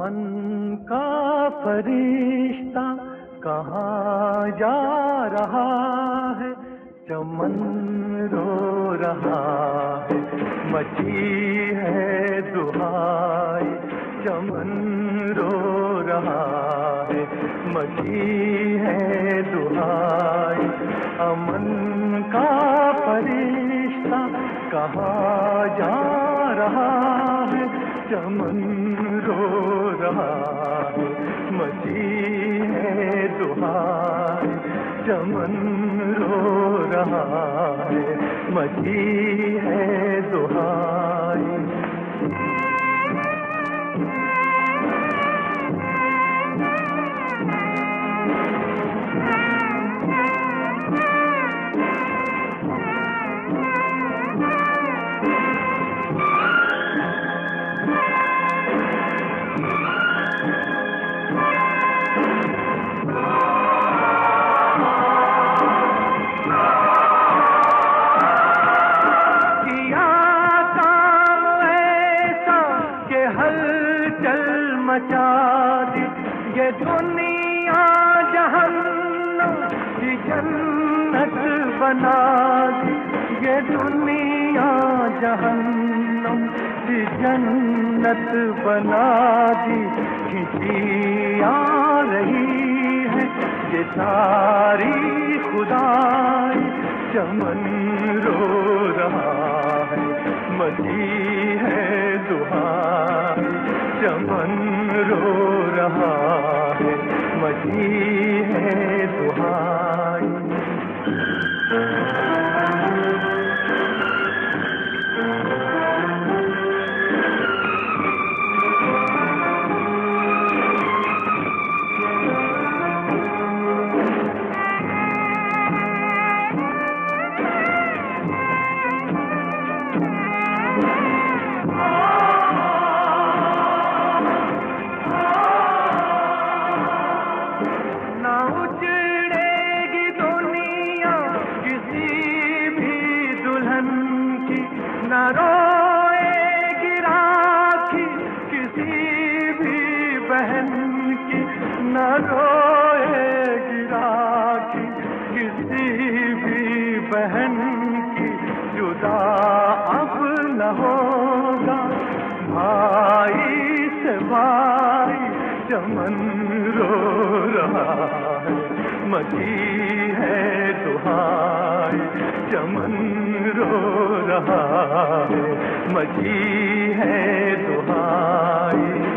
امن کا فرشتہ کہاں جا رہا ہے؟ چمن رو رہا ہے مچی ہے دہائی۔ چمن رو رہا ہے مچی ہے دہائی۔ امن کا فرشتہ کہاں جا رہا ہے چمن رو رہا ہے مچی ہے چمن رو رہا ہے مچی جنت بنا دی، یہ دنیا جہنم کی جنت بنا دی۔ کھینچی آ رہی ہے یہ ساری خدائی۔ چمن رو رہا ہے مچی ہے دہائی۔ چمن رو رہا ہے مچی ہے دہائی۔ کی نہ روئے گی راکھی کسی بھی بہن کی جدا اب نہ ہوگا۔ بھائی سے بھائی چمن رو رہا ہے مچی ہے دہائی، چمن رو رہا ہے مچی ہے دہائی۔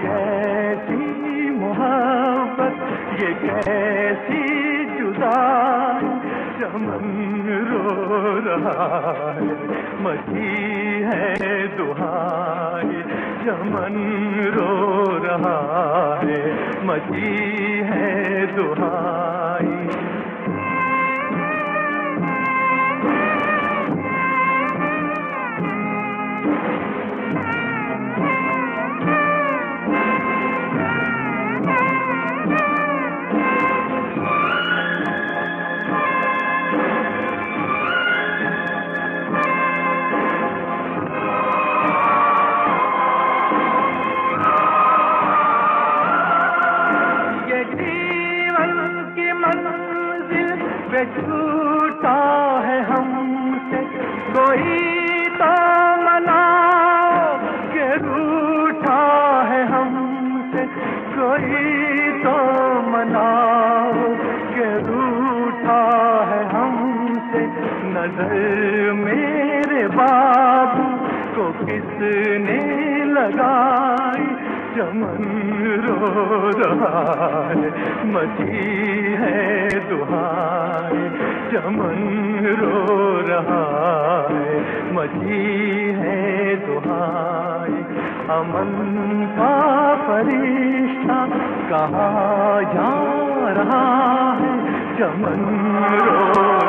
کیسی محبت، یہ کیسی جدائی چمن رو رہا ہے۔ مچھی ہے دہائی، چمن رو رہا ہے۔ مچھی ہے دہائی منزل ہے ہم سے، کوئی تو مناؤ کہ روٹا ہے ہم سے۔ کوئی تو مناؤ کہ روٹا ہے ہم سے۔ نظر میرے بابو کو کس نے لگائی؟ چمن رو رہا ہے مچھی ہے دہائے چمن رو رہا ہے مچھی ہے دہائے امن کا فرشتہ کہا جا رہا ہے؟ چمن رو